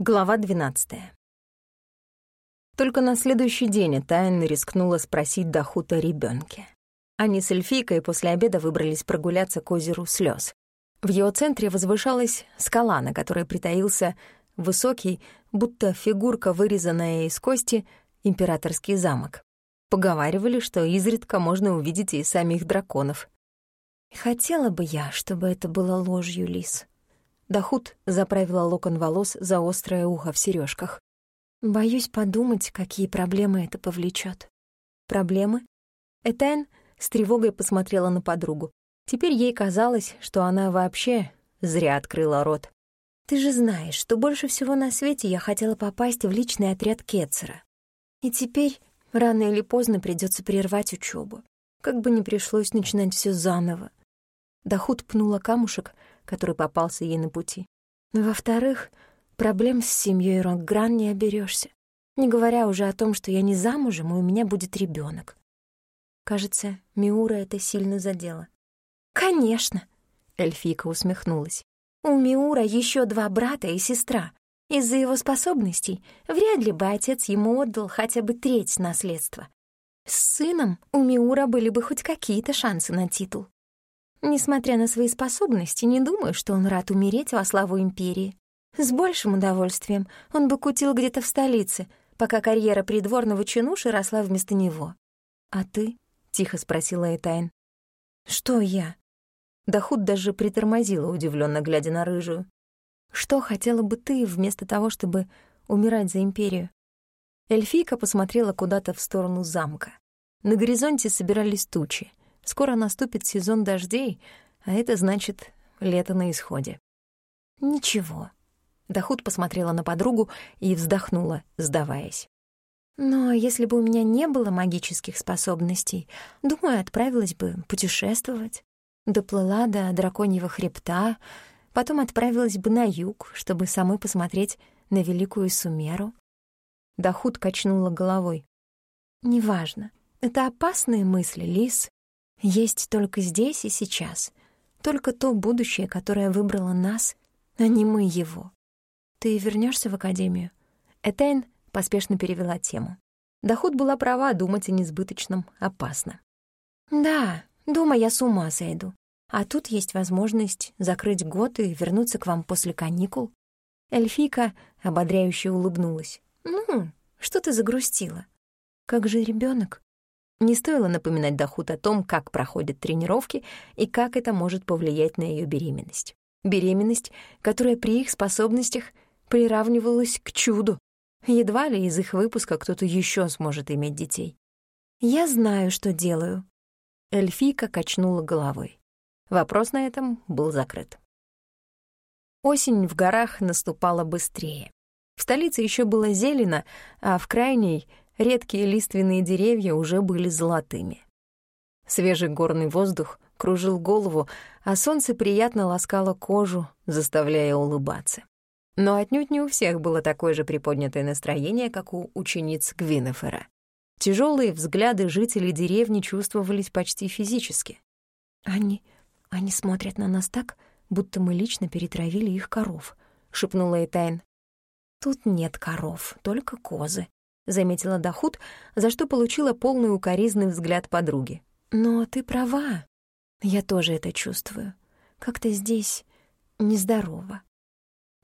Глава 12. Только на следующий день Тайн рискнула спросить Дахута о ребёнке. Они с Эльфийкой после обеда выбрались прогуляться к озеру Слёз. В его центре возвышалась скала, на которой притаился высокий, будто фигурка, вырезанная из кости, императорский замок. Поговаривали, что изредка можно увидеть и самих драконов. «Хотела бы я, чтобы это было ложью, Лис», Дахут заправила локон волос за острое ухо в сережках. «Боюсь подумать, какие проблемы это повлечет. «Проблемы?» Этайн с тревогой посмотрела на подругу. Теперь ей казалось, что она вообще зря открыла рот. «Ты же знаешь, что больше всего на свете я хотела попасть в личный отряд Кетцера. И теперь рано или поздно придется прервать учебу, как бы ни пришлось начинать все заново». Дахут пнула камушек, который попался ей на пути. Во-вторых, проблем с семьей Ронгран не оберешься, не говоря уже о том, что я не замужем, и у меня будет ребенок. Кажется, Миура это сильно задело. «Конечно!» — Эльфика усмехнулась. «У Миура еще два брата и сестра. Из-за его способностей вряд ли бы отец ему отдал хотя бы треть наследства. С сыном у Миура были бы хоть какие-то шансы на титул. Несмотря на свои способности, не думаю, что он рад умереть во славу Империи. С большим удовольствием он бы кутил где-то в столице, пока карьера придворного чинуши росла вместо него. «А ты?» — тихо спросила Этайн. «Что я?» Дахуд даже притормозила, удивленно глядя на рыжую. «Что хотела бы ты вместо того, чтобы умирать за Империю?» Эльфийка посмотрела куда-то в сторону замка. На горизонте собирались тучи. Скоро наступит сезон дождей, а это значит лето на исходе. Ничего. Дахут посмотрела на подругу и вздохнула, сдаваясь. Но если бы у меня не было магических способностей, думаю, отправилась бы путешествовать. Доплыла до драконьего хребта, потом отправилась бы на юг, чтобы самой посмотреть на Великую Сумеру. Дахут качнула головой. «Неважно. Это опасные мысли, Лис. Есть только здесь и сейчас. Только то будущее, которое выбрало нас, а не мы его. Ты вернешься в академию? Этейн поспешно перевела тему. Доход была права, думать о несбыточном опасно. Да, дома я с ума сойду. А тут есть возможность закрыть год и вернуться к вам после каникул. Эльфийка ободряюще улыбнулась. «Ну, что ты загрустила? Как же ребенок? Не стоило напоминать Дахут о том, как проходят тренировки и как это может повлиять на ее беременность. Беременность, которая при их способностях приравнивалась к чуду. Едва ли из их выпуска кто-то еще сможет иметь детей. «Я знаю, что делаю». Эльфийка качнула головой. Вопрос на этом был закрыт. Осень в горах наступала быстрее. В столице еще было зелено, а в крайней редкие лиственные деревья уже были золотыми. Свежий горный воздух кружил голову, а солнце приятно ласкало кожу, заставляя улыбаться. Но отнюдь не у всех было такое же приподнятое настроение, как у учениц Гвинефера. Тяжелые взгляды жителей деревни чувствовались почти физически. «Они... они смотрят на нас так, будто мы лично перетравили их коров», — шепнула Этайн. «Тут нет коров, только козы», заметила Дахут, за что получила полный укоризный взгляд подруги. «Но ты права. Я тоже это чувствую. Как-то здесь нездорово».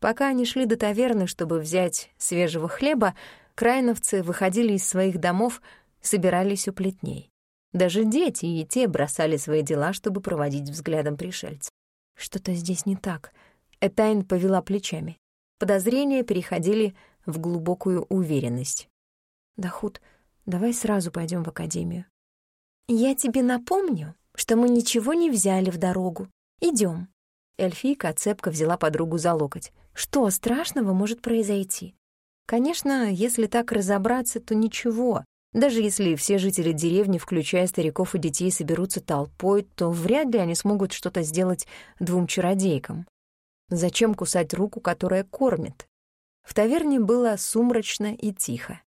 Пока они шли до таверны, чтобы взять свежего хлеба, крайновцы выходили из своих домов, собирались у плетней. Даже дети и те бросали свои дела, чтобы проводить взглядом пришельца. Что-то здесь не так. Этайн повела плечами. Подозрения переходили в глубокую уверенность. Дахут, давай сразу пойдем в академию. Я тебе напомню, что мы ничего не взяли в дорогу. Идем. Эльфийка цепко взяла подругу за локоть. Что страшного может произойти? Конечно, если так разобраться, то ничего. Даже если все жители деревни, включая стариков и детей, соберутся толпой, то вряд ли они смогут что-то сделать двум чародейкам. Зачем кусать руку, которая кормит? В таверне было сумрачно и тихо.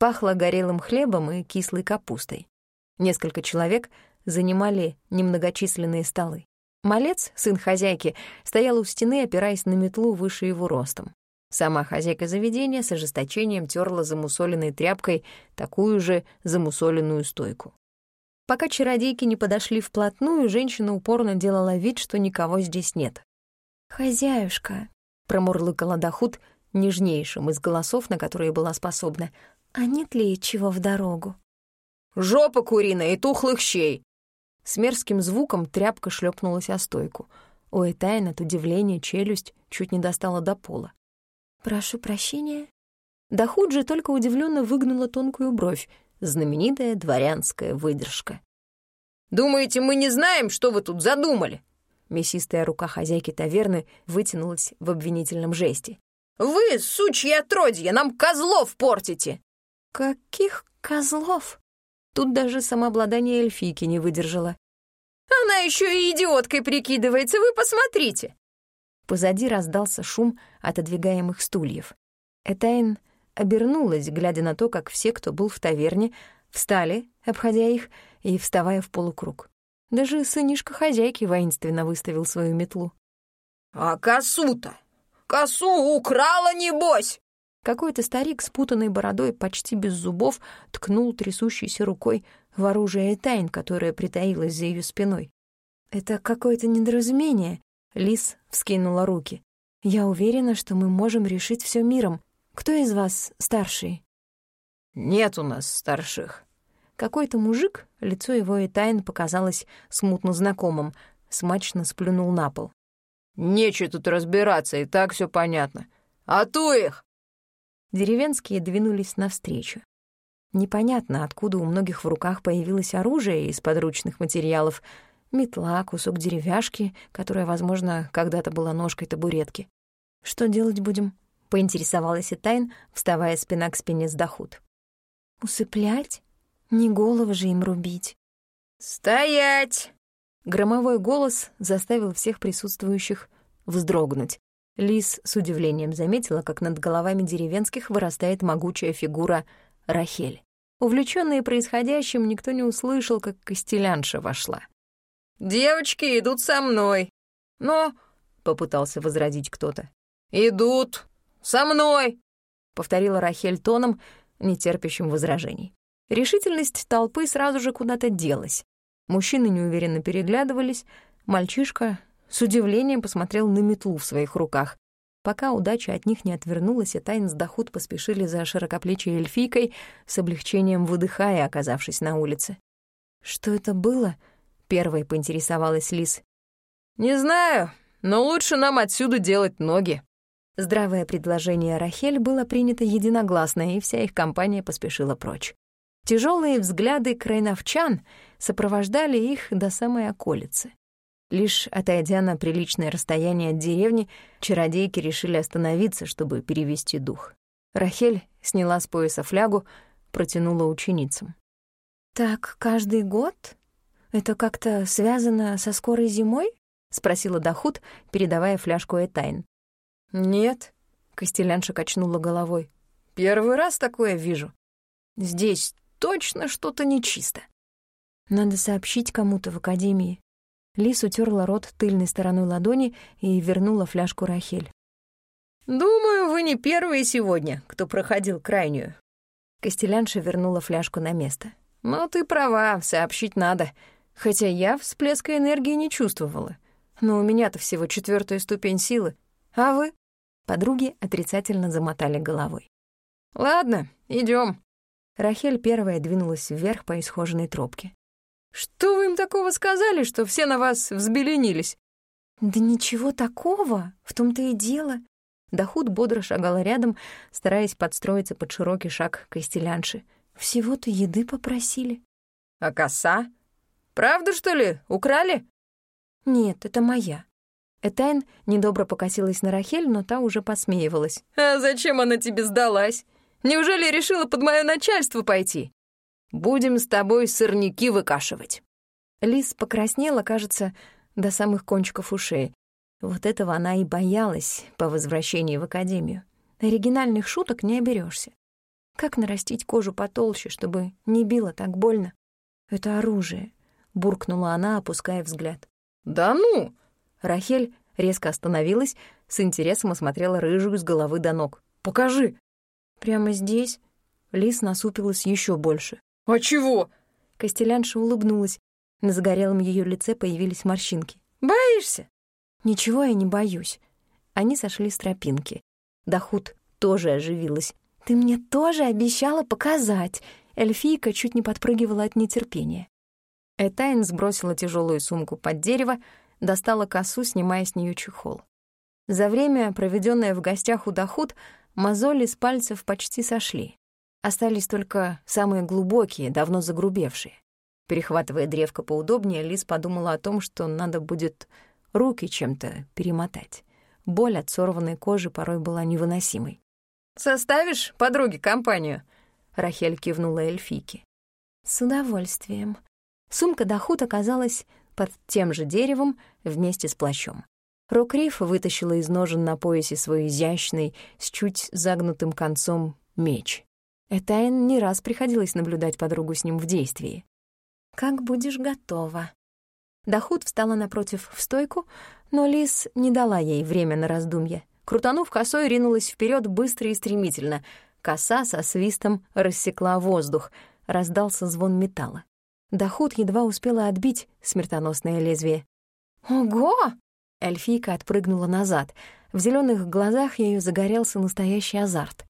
Пахло горелым хлебом и кислой капустой. Несколько человек занимали немногочисленные столы. Малец, сын хозяйки, стоял у стены, опираясь на метлу выше его ростом. Сама хозяйка заведения с ожесточением терла замусоленной тряпкой такую же замусоленную стойку. Пока чародейки не подошли вплотную, женщина упорно делала вид, что никого здесь нет. «Хозяюшка», — промурлыкала Дахут нежнейшим из голосов, на которые была способна, «а нет ли чего в дорогу?» «Жопа куриная и тухлых щей!» С мерзким звуком тряпка шлепнулась о стойку. У Этайн от удивления челюсть чуть не достала до пола. «Прошу прощения». Дахуджи только удивленно выгнула тонкую бровь, знаменитая дворянская выдержка. «Думаете, мы не знаем, что вы тут задумали?» Мясистая рука хозяйки таверны вытянулась в обвинительном жесте. «Вы, сучьи отродья, нам козлов портите!» «Каких козлов?» Тут даже самообладание эльфийки не выдержала. «Она еще и идиоткой прикидывается, вы посмотрите!» Позади раздался шум отодвигаемых стульев. Этайн обернулась, глядя на то, как все, кто был в таверне, встали, обходя их и вставая в полукруг. Даже сынишка хозяйки воинственно выставил свою метлу. «А косу-то? Косу украла, небось!» Какой-то старик с путанной бородой, почти без зубов, ткнул трясущейся рукой в оружие Этайн, которое притаилось за ее спиной. «Это какое-то недоразумение», Лис вскинула руки. «Я уверена, что мы можем решить все миром. Кто из вас старший?» «Нет у нас старших». Какой-то мужик, лицо его и тайн показалось смутно знакомым, смачно сплюнул на пол. «Нечего тут разбираться, и так все понятно. А то их!» Деревенские двинулись навстречу. Непонятно, откуда у многих в руках появилось оружие из подручных материалов — метла, кусок деревяшки, которая, возможно, когда-то была ножкой табуретки. «Что делать будем?» — поинтересовалась Итайн, вставая спина к спине с Дахут. «Усыплять? Не голову же им рубить». «Стоять!» Громовой голос заставил всех присутствующих вздрогнуть. Лис с удивлением заметила, как над головами деревенских вырастает могучая фигура Рахель. Увлечённые происходящим, никто не услышал, как Костелянша вошла. «Девочки идут со мной». «Но...» — попытался возразить кто-то. «Идут со мной», — повторила Рахель тоном, нетерпящим возражений. Решительность толпы сразу же куда-то делась. Мужчины неуверенно переглядывались, мальчишка с удивлением посмотрел на метлу в своих руках. Пока удача от них не отвернулась, и Тайн с Дахут поспешили за широкоплечей эльфийкой, с облегчением выдыхая, оказавшись на улице. Что это было? Первой поинтересовалась Лис. «Не знаю, но лучше нам отсюда делать ноги». Здравое предложение Рахель было принято единогласно, и вся их компания поспешила прочь. Тяжелые взгляды крайновчан сопровождали их до самой околицы. Лишь отойдя на приличное расстояние от деревни, чародейки решили остановиться, чтобы перевести дух. Рахель сняла с пояса флягу, протянула ученицам. «Так каждый год?» «Это как-то связано со скорой зимой?» — спросила Дахут, передавая фляжку Этайн. «Нет», — Костелянша качнула головой. «Первый раз такое вижу. Здесь точно что-то нечисто». «Надо сообщить кому-то в академии». Лис утерла рот тыльной стороной ладони и вернула фляжку Рахель. «Думаю, вы не первые сегодня, кто проходил крайнюю». Костелянша вернула фляжку на место. «Но ты права, сообщить надо хотя я всплеска энергии не чувствовала. Но у меня-то всего четвертая ступень силы. А вы? Подруги отрицательно замотали головой. Ладно, идем. Рахель первая двинулась вверх по исхоженной тропке. Что вы им такого сказали, что все на вас взбеленились? Да ничего такого, в том-то и дело. Дахут бодро шагала рядом, стараясь подстроиться под широкий шаг Костелянши. Всего-то еды попросили. А коса? Правда, что ли? Украли?» «Нет, это моя». Этайн недобро покосилась на Рахель, но та уже посмеивалась. «А зачем она тебе сдалась? Неужели решила под мое начальство пойти? Будем с тобой сырники выкашивать». Лис покраснела, кажется, до самых кончиков ушей. Вот этого она и боялась по возвращении в академию. Оригинальных шуток не оберешься. Как нарастить кожу потолще, чтобы не било так больно? Это оружие, — буркнула она, опуская взгляд. «Да ну!» Рахель Резко остановилась, с интересом осмотрела рыжую с головы до ног. «Покажи!» «Прямо здесь?» Лис насупилась еще больше. «А чего?» Костелянша улыбнулась. На загорелом ее лице появились морщинки. «Боишься?» «Ничего я не боюсь». Они сошли с тропинки. Дахут тоже оживилась. «Ты мне тоже обещала показать!» Эльфийка чуть не подпрыгивала от нетерпения. Этайн сбросила тяжелую сумку под дерево, достала косу, снимая с нее чехол. За время, проведенное в гостях у Дахут, мозоли с пальцев почти сошли. Остались только самые глубокие, давно загрубевшие. Перехватывая древко поудобнее, Лис подумала о том, что надо будет руки чем-то перемотать. Боль от сорванной кожи порой была невыносимой. «Составишь подруге компанию?» Рахель кивнула эльфийке. «С удовольствием». Сумка Дахут оказалась под тем же деревом вместе с плащом. Рокриф вытащила из ножен на поясе свой изящный, с чуть загнутым концом, меч. Этайн не раз приходилось наблюдать подругу с ним в действии. «Как будешь готова». Дахут встала напротив в стойку, но Лис не дала ей время на раздумье. Крутанув косой, ринулась вперед быстро и стремительно. Коса со свистом рассекла воздух, раздался звон металла. Дахут едва успела отбить смертоносное лезвие. «Ого!» Эльфийка отпрыгнула назад. В зеленых глазах ее загорелся настоящий азарт.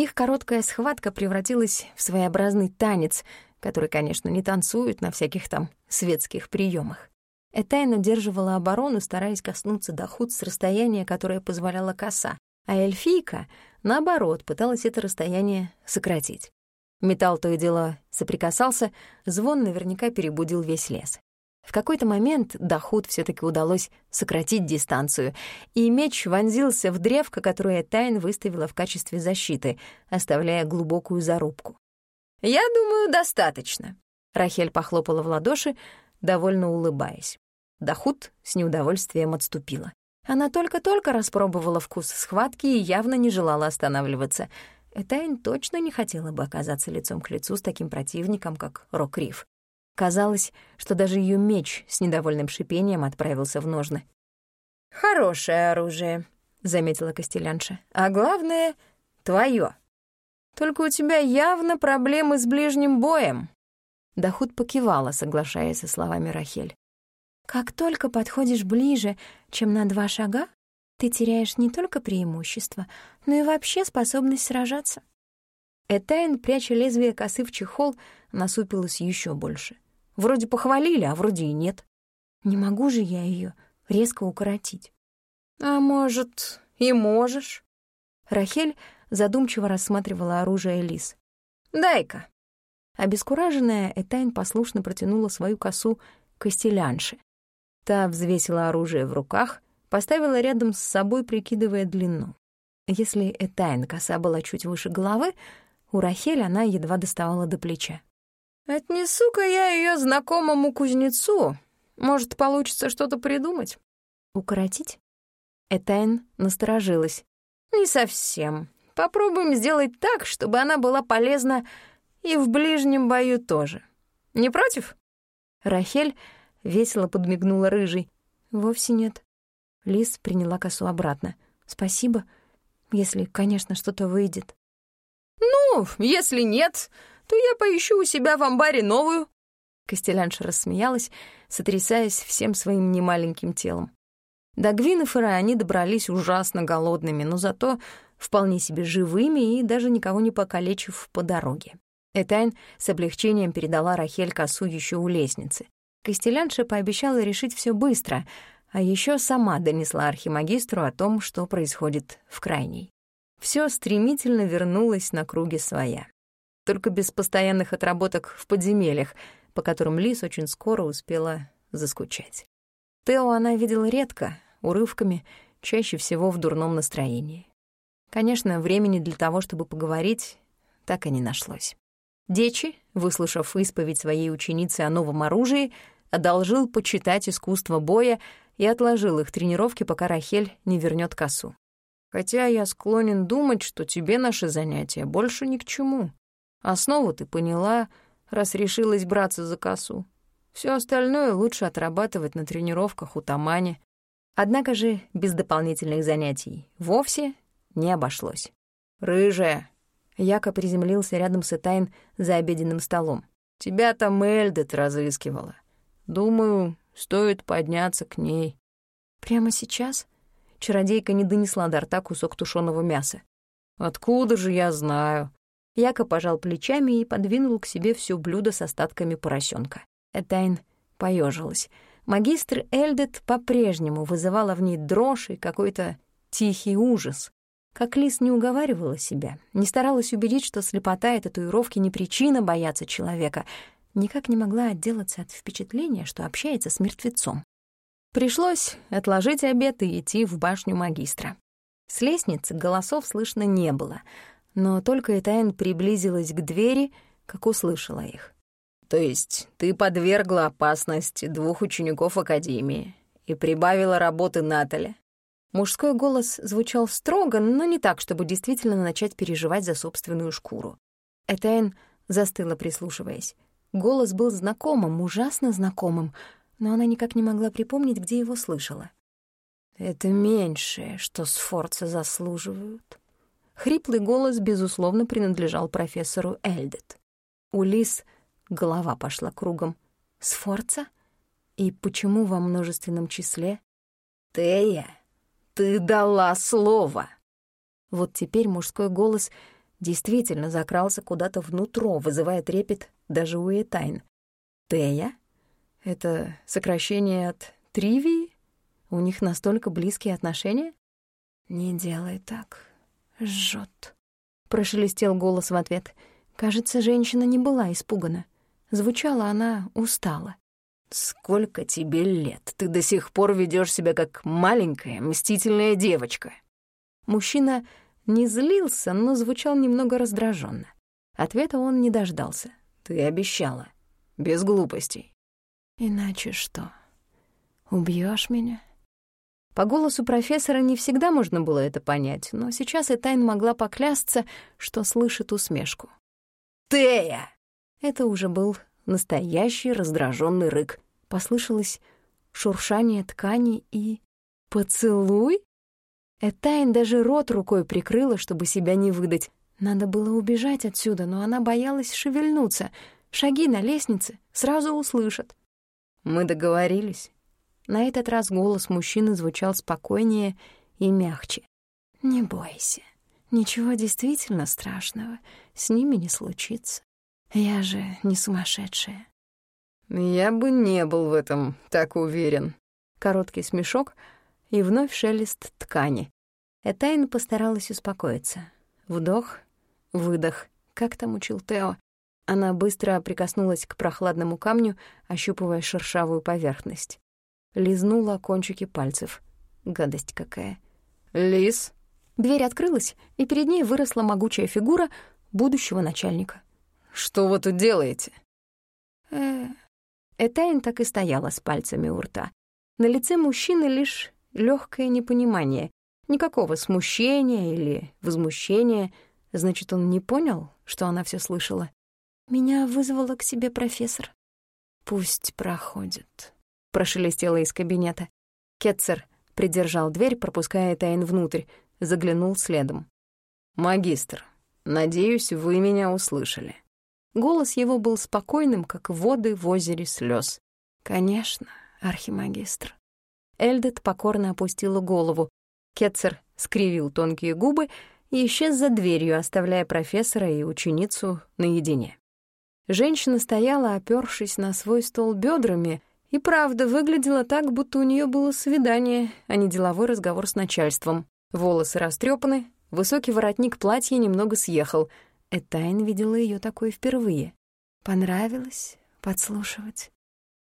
Их короткая схватка превратилась в своеобразный танец, который, конечно, не танцуют на всяких там светских приемах. Этайн удерживала оборону, стараясь коснуться Дахут с расстояния, которое позволяла коса, а эльфийка, наоборот, пыталась это расстояние сократить. Металл то и дело соприкасался, звон наверняка перебудил весь лес. В какой-то момент Дахут все таки удалось сократить дистанцию, и меч вонзился в древко, которое Тайн выставила в качестве защиты, оставляя глубокую зарубку. «Я думаю, достаточно». Рахель похлопала в ладоши, довольно улыбаясь. Дахут с неудовольствием отступила. Она только-только распробовала вкус схватки и явно не желала останавливаться. Этайн точно не хотела бы оказаться лицом к лицу с таким противником, как Рокриф. Казалось, что даже ее меч с недовольным шипением отправился в ножны. «Хорошее оружие», — заметила Костелянша. «А главное — твое. Только у тебя явно проблемы с ближним боем». Дахут покивала, соглашаясь со словами Рахель. «Как только подходишь ближе, чем на два шага, ты теряешь не только преимущество, но и вообще способность сражаться». Этайн, пряча лезвие косы в чехол, насупилась еще больше — Вроде похвалили, а вроде и нет. Не могу же я ее резко укоротить. А может, и можешь? Рахель задумчиво рассматривала оружие Лис. «Дай-ка». Обескураженная, Этайн послушно протянула свою косу костелянше. Та взвесила оружие в руках, поставила рядом с собой, прикидывая длину. Если Этайн коса была чуть выше головы, у Рахель она едва доставала до плеча. Отнесу-ка я ее знакомому кузнецу. Может, получится что-то придумать. Укоротить? Этайн насторожилась. Не совсем. Попробуем сделать так, чтобы она была полезна и в ближнем бою тоже. Не против? Рахель весело подмигнула рыжий. Вовсе нет. Лис приняла косу обратно. Спасибо, если, конечно, что-то выйдет. Ну, если нет, то я поищу у себя в амбаре новую». Костелянша рассмеялась, сотрясаясь всем своим немаленьким телом. До Гвинефера они добрались ужасно голодными, но зато вполне себе живыми и даже никого не покалечив по дороге. Этайн с облегчением передала Рахель косу еще у лестницы. Костелянша пообещала решить все быстро, а еще сама донесла архимагистру о том, что происходит в крайней. Все стремительно вернулось на круги своя только без постоянных отработок в подземельях, по которым Лис очень скоро успела заскучать. Тео она видела редко, урывками, чаще всего в дурном настроении. Конечно, времени для того, чтобы поговорить, так и не нашлось. Дечи, выслушав исповедь своей ученицы о новом оружии, одолжил почитать искусство боя и отложил их тренировки, пока Рахель не вернет косу. Хотя я склонен думать, что тебе наши занятия больше ни к чему. Основу ты поняла, раз решилась браться за косу. Все остальное лучше отрабатывать на тренировках у Тамани. Однако же без дополнительных занятий вовсе не обошлось. «Рыжая!» Яко приземлился рядом с Этайн за обеденным столом. «Тебя там Эльдет разыскивала. Думаю, стоит подняться к ней». «Прямо сейчас?» Чародейка не донесла до рта кусок тушеного мяса. «Откуда же я знаю?» Яко пожал плечами и подвинул к себе все блюдо с остатками поросенка. Этайн поежилась. Магистр Эльдет по-прежнему вызывала в ней дрожь и какой-то тихий ужас. Как Лис не уговаривала себя, не старалась убедить, что слепота и татуировки не причина бояться человека, никак не могла отделаться от впечатления, что общается с мертвецом. Пришлось отложить обед и идти в башню магистра. С лестницы голосов слышно не было, но только Этайн приблизилась к двери, как услышала их. «То есть ты подвергла опасности двух учеников Академии и прибавила работы Натали?» Мужской голос звучал строго, но не так, чтобы действительно начать переживать за собственную шкуру. Этайн застыла, прислушиваясь. Голос был знакомым, ужасно знакомым — но она никак не могла припомнить, где его слышала. «Это меньшее, что Сфорца заслуживают». Хриплый голос, безусловно, принадлежал профессору Эльдет. У Лис голова пошла кругом. «Сфорца? И почему во множественном числе?» «Тея, ты дала слово!» Вот теперь мужской голос действительно закрался куда-то внутрь, вызывая трепет даже у Этайн. «Тея?» Это сокращение от тривии? У них настолько близкие отношения? Не делай так. Жжет. Прошелестел голос в ответ. Кажется, женщина не была испугана. Звучала она устала. «Сколько тебе лет? Ты до сих пор ведешь себя как маленькая, мстительная девочка». Мужчина не злился, но звучал немного раздраженно. Ответа он не дождался. «Ты обещала. Без глупостей. Иначе что? Убьешь меня? По голосу профессора не всегда можно было это понять, но сейчас Этайн могла поклясться, что слышит усмешку. «Тея!» Это уже был настоящий раздраженный рык. Послышалось шуршание ткани и... «Поцелуй?» Этайн даже рот рукой прикрыла, чтобы себя не выдать. Надо было убежать отсюда, но она боялась шевельнуться. Шаги на лестнице сразу услышат. Мы договорились. На этот раз голос мужчины звучал спокойнее и мягче. Не бойся. Ничего действительно страшного с ними не случится. Я же не сумасшедшая. Я бы не был в этом так уверен. Короткий смешок и вновь шелест ткани. Этайн постаралась успокоиться. Вдох, выдох. Как там учил Тео? Она быстро прикоснулась к прохладному камню, ощупывая шершавую поверхность. Лизнула кончики пальцев. Гадость какая. «Лиз!» Дверь открылась, и перед ней выросла могучая фигура будущего начальника. «Что вы тут делаете?» э Этайн так и стояла с пальцами у рта. На лице мужчины лишь легкое непонимание. Никакого смущения или возмущения. Значит, он не понял, что она все слышала. Меня вызвала к себе профессор. Пусть проходит. Прошелестело из кабинета. Кетцер придержал дверь, пропуская Тайн внутрь, заглянул следом. «Магистр, надеюсь, вы меня услышали». Голос его был спокойным, как воды в озере слез. «Конечно, архимагистр». Эльдет покорно опустила голову. Кетцер скривил тонкие губы и исчез за дверью, оставляя профессора и ученицу наедине. Женщина стояла, опёршись на свой стол бёдрами, и правда выглядела так, будто у неё было свидание, а не деловой разговор с начальством. Волосы растрёпаны, высокий воротник платья немного съехал. Этайн видела её такой впервые. Понравилось подслушивать.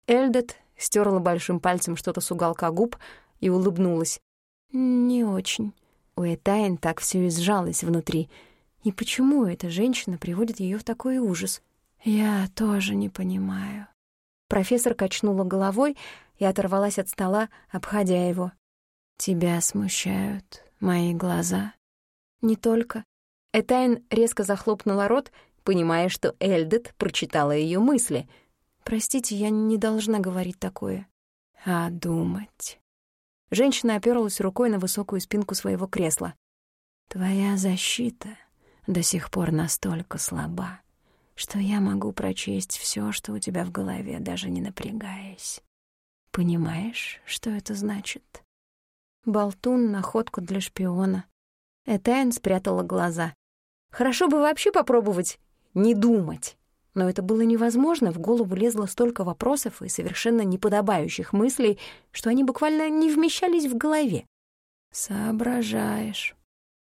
Эльдет стерла большим пальцем что-то с уголка губ и улыбнулась. «Не очень». У Этайн так всё и сжалось внутри. И почему эта женщина приводит её в такой ужас? «Я тоже не понимаю». Профессор качнула головой и оторвалась от стола, обходя его. «Тебя смущают мои глаза?» «Не только». Этайн резко захлопнула рот, понимая, что Эльдет прочитала ее мысли. «Простите, я не должна говорить такое». «А думать?» Женщина оперлась рукой на высокую спинку своего кресла. «Твоя защита до сих пор настолько слаба, что я могу прочесть все, что у тебя в голове, даже не напрягаясь. Понимаешь, что это значит?» Болтун — находку для шпиона. Этайн спрятала глаза. «Хорошо бы вообще попробовать не думать». Но это было невозможно, в голову лезло столько вопросов и совершенно неподобающих мыслей, что они буквально не вмещались в голове. «Соображаешь».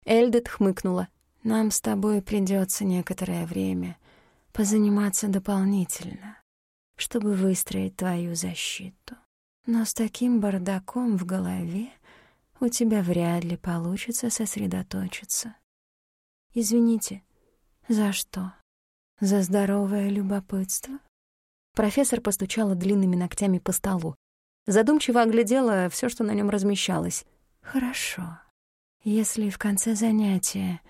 Эльдет хмыкнула. «Нам с тобой придется некоторое время позаниматься дополнительно, чтобы выстроить твою защиту. Но с таким бардаком в голове у тебя вряд ли получится сосредоточиться. Извините, за что?» За здоровое любопытство? Профессор постучала длинными ногтями по столу. Задумчиво оглядела все, что на нем размещалось. «Хорошо. Если в конце занятия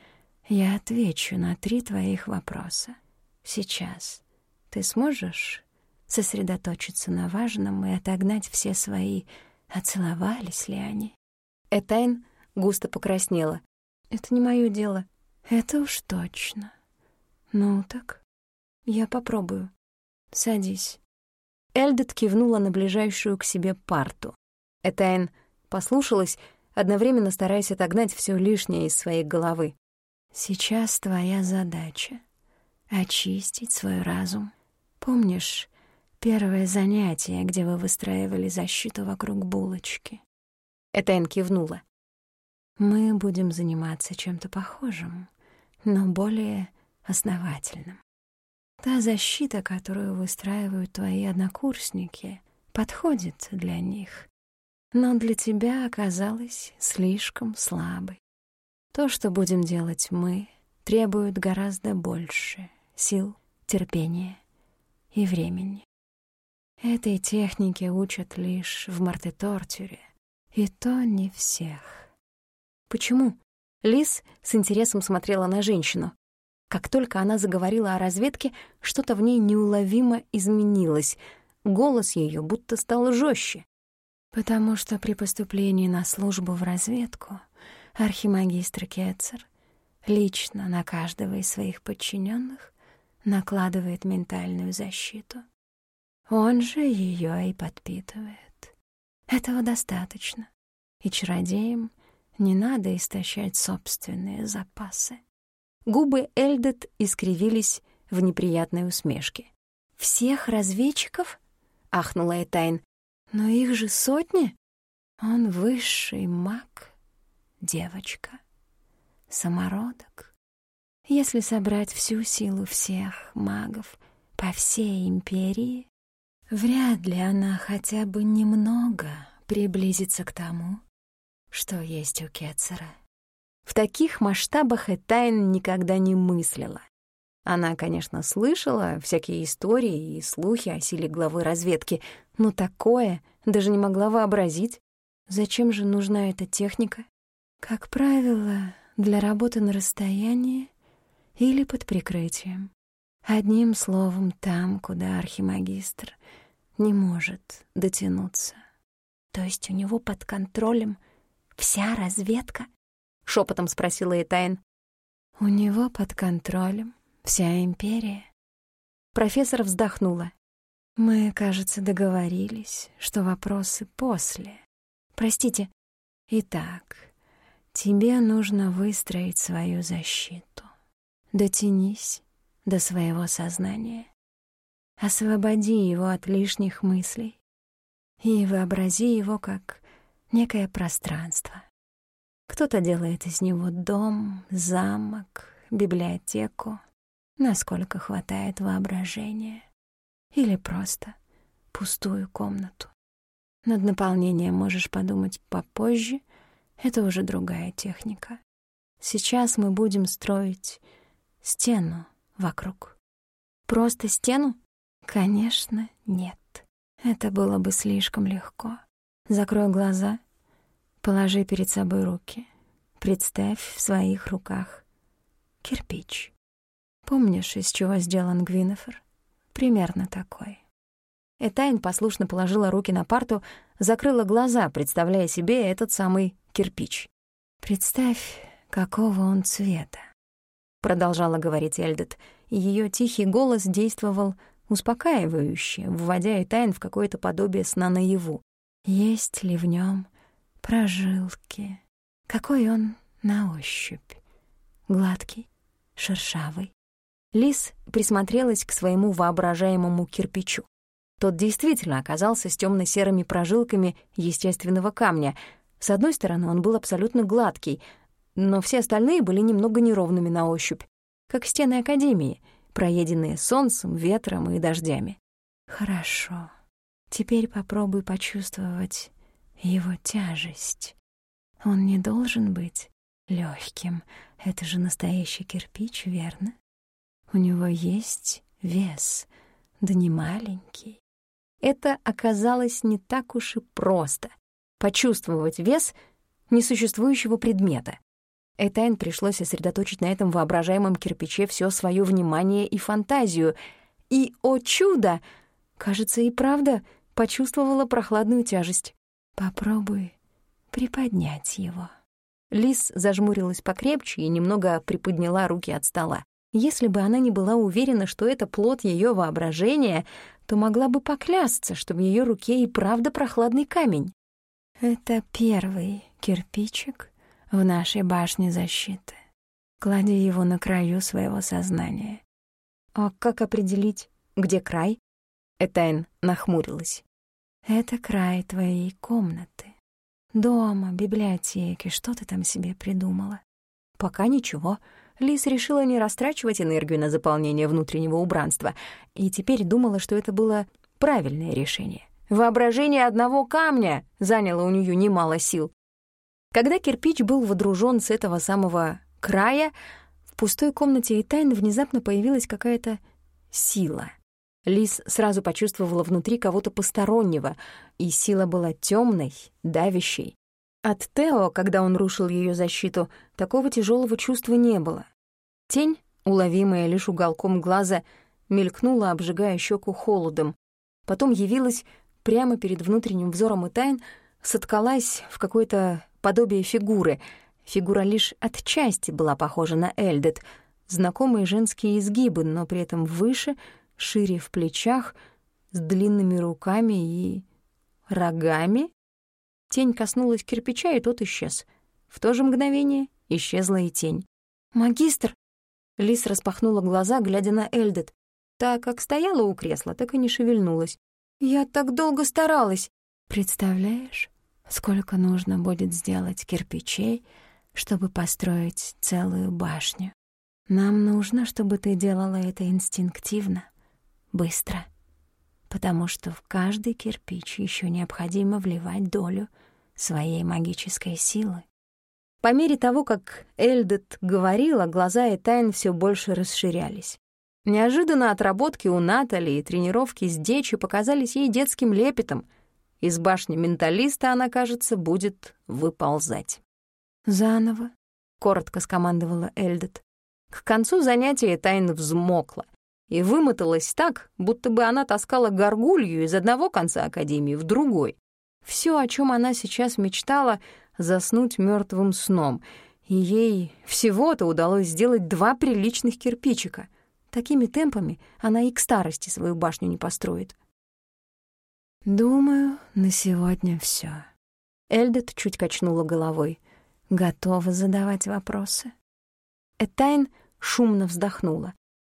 я отвечу на три твоих вопроса. Сейчас ты сможешь сосредоточиться на важном и отогнать все свои «а целовались ли они?» Этайн густо покраснела. «Это не мое дело. Это уж точно. «Ну так, я попробую. Садись». Эльдет кивнула на ближайшую к себе парту. Этайн послушалась, одновременно стараясь отогнать все лишнее из своей головы. «Сейчас твоя задача — очистить свой разум. Помнишь первое занятие, где вы выстраивали защиту вокруг булочки?» Этайн кивнула. «Мы будем заниматься чем-то похожим, но более основательным. Та защита, которую выстраивают твои однокурсники, подходит для них, но для тебя оказалась слишком слабой. То, что будем делать мы, требует гораздо больше сил, терпения и времени. Этой технике учат лишь в Мартетортюре, и то не всех. Почему? Лис с интересом смотрела на женщину. Как только она заговорила о разведке, что-то в ней неуловимо изменилось. Голос ее будто стал жестче. Потому что при поступлении на службу в разведку архимагистр Кетцер лично на каждого из своих подчиненных накладывает ментальную защиту. Он же ее и подпитывает. Этого достаточно. И чародеям не надо истощать собственные запасы. Губы Эльдет искривились в неприятной усмешке. «Всех разведчиков?» — ахнула Этайн. «Но их же сотни!» «Он высший маг, девочка, самородок. Если собрать всю силу всех магов по всей империи, вряд ли она хотя бы немного приблизится к тому, что есть у Кетцера». В таких масштабах Этайн никогда не мыслила. Она, конечно, слышала всякие истории и слухи о силе главы разведки, но такое даже не могла вообразить. Зачем же нужна эта техника? Как правило, для работы на расстоянии или под прикрытием. Одним словом, там, куда архимагистр не может дотянуться. То есть у него под контролем вся разведка? — шепотом спросила Этайн. «У него под контролем вся империя». Профессор вздохнула. «Мы, кажется, договорились, что вопросы после. Простите. Итак, тебе нужно выстроить свою защиту. Дотянись до своего сознания. Освободи его от лишних мыслей и вообрази его как некое пространство, кто-то делает из него дом, замок, библиотеку, насколько хватает воображения, или просто пустую комнату. Над наполнением можешь подумать попозже, это уже другая техника. Сейчас мы будем строить стену вокруг. Просто стену? Конечно, нет. Это было бы слишком легко. Закрой глаза Положи перед собой руки. Представь в своих руках кирпич. Помнишь, из чего сделан Гвинефер? Примерно такой. Этайн послушно положила руки на парту, закрыла глаза, представляя себе этот самый кирпич. «Представь, какого он цвета», — продолжала говорить Эльдет, её тихий голос действовал успокаивающе, вводя Этайн в какое-то подобие сна наяву. «Есть ли в нём прожилки? Какой он на ощупь? Гладкий, шершавый?» Лис присмотрелась к своему воображаемому кирпичу. Тот действительно оказался с темно-серыми прожилками естественного камня. С одной стороны, он был абсолютно гладкий, но все остальные были немного неровными на ощупь, как стены Академии, проеденные солнцем, ветром и дождями. «Хорошо. Теперь попробуй почувствовать его тяжесть. Он не должен быть легким. Это же настоящий кирпич, верно? У него есть вес, да не маленький. Это оказалось не так уж и просто — почувствовать вес несуществующего предмета. Этайн пришлось сосредоточить на этом воображаемом кирпиче все свое внимание и фантазию. И, о чудо! Кажется, и правда почувствовала прохладную тяжесть. Попробуй приподнять его. Лис зажмурилась покрепче и немного приподняла руки от стола. Если бы она не была уверена, что это плод ее воображения, то могла бы поклясться, что в ее руке и правда прохладный камень. Это первый кирпичик в нашей башне защиты. Клади его на краю своего сознания. А как определить, где край? Этайн нахмурилась. Это край твоей комнаты. Дома, библиотеки, что ты там себе придумала? Пока ничего. Лис решила не растрачивать энергию на заполнение внутреннего убранства и теперь думала, что это было правильное решение. Воображение одного камня заняло у нее немало сил. Когда кирпич был водружен с этого самого края, в пустой комнате Этайн внезапно появилась какая-то сила. Лис сразу почувствовала внутри кого-то постороннего, и сила была темной, давящей. От Тео, когда он рушил ее защиту, такого тяжелого чувства не было. Тень, уловимая лишь уголком глаза, мелькнула, обжигая щеку холодом. Потом явилась прямо перед внутренним взором и тайн, соткалась в какое-то подобие фигуры. Фигура лишь отчасти была похожа на Эльдет, знакомые женские изгибы, но при этом выше, шире в плечах, с длинными руками и рогами. Тень коснулась кирпича, и тот исчез. В то же мгновение исчезла и тень. «Магистр!» Лис распахнула глаза, глядя на Эльдет. Так как стояла у кресла, так и не шевельнулась. «Я так долго старалась!» «Представляешь, сколько нужно будет сделать кирпичей, чтобы построить целую башню? Нам нужно, чтобы ты делала это инстинктивно, быстро» потому что в каждый кирпич еще необходимо вливать долю своей магической силы. По мере того, как Эльдет говорила, глаза Этайн все больше расширялись. Неожиданно отработки у Натали и тренировки с Дечи показались ей детским лепетом. Из башни менталиста она, кажется, будет выползать. «Заново», — коротко скомандовала Эльдет. К концу занятия Тайн взмокла и вымоталась так, будто бы она таскала горгулью из одного конца академии в другой. Все, о чем она сейчас мечтала, заснуть мертвым сном, и ей всего-то удалось сделать два приличных кирпичика. Такими темпами она и к старости свою башню не построит. «Думаю, на сегодня все. Эльдет чуть качнула головой. «Готова задавать вопросы?» Этайн шумно вздохнула.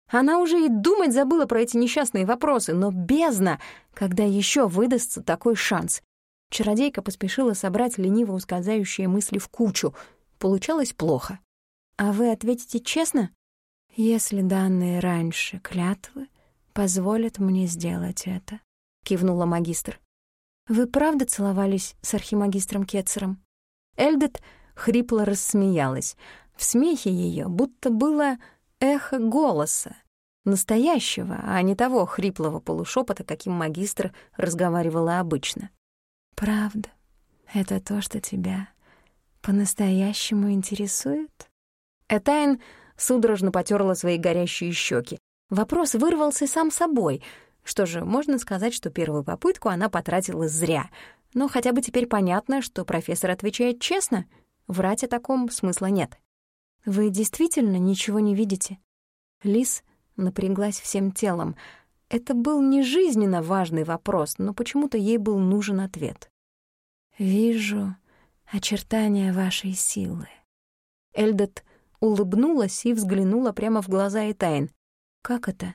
Она уже и думать забыла про эти несчастные вопросы, но бездна, когда еще выдастся такой шанс. Чародейка поспешила собрать лениво ускользающие мысли в кучу. Получалось плохо. «А вы ответите честно?» «Если данные раньше клятвы позволят мне сделать это», — кивнула магистр. «Вы правда целовались с архимагистром Кетцером?» Эльдет хрипло рассмеялась. В смехе ее будто было эхо голоса, настоящего, а не того хриплого полушепота, каким магистр разговаривала обычно. «Правда, это то, что тебя по-настоящему интересует?» Этайн судорожно потерла свои горящие щеки. Вопрос вырвался сам собой. Что же, можно сказать, что первую попытку она потратила зря. Но хотя бы теперь понятно, что профессор отвечает честно. Врать о таком смысла нет. «Вы действительно ничего не видите?» Лис напряглась всем телом. Это был не жизненно важный вопрос, но почему-то ей был нужен ответ. «Вижу очертания вашей силы». Эльдот улыбнулась и взглянула прямо в глаза Этайн. «Как это?»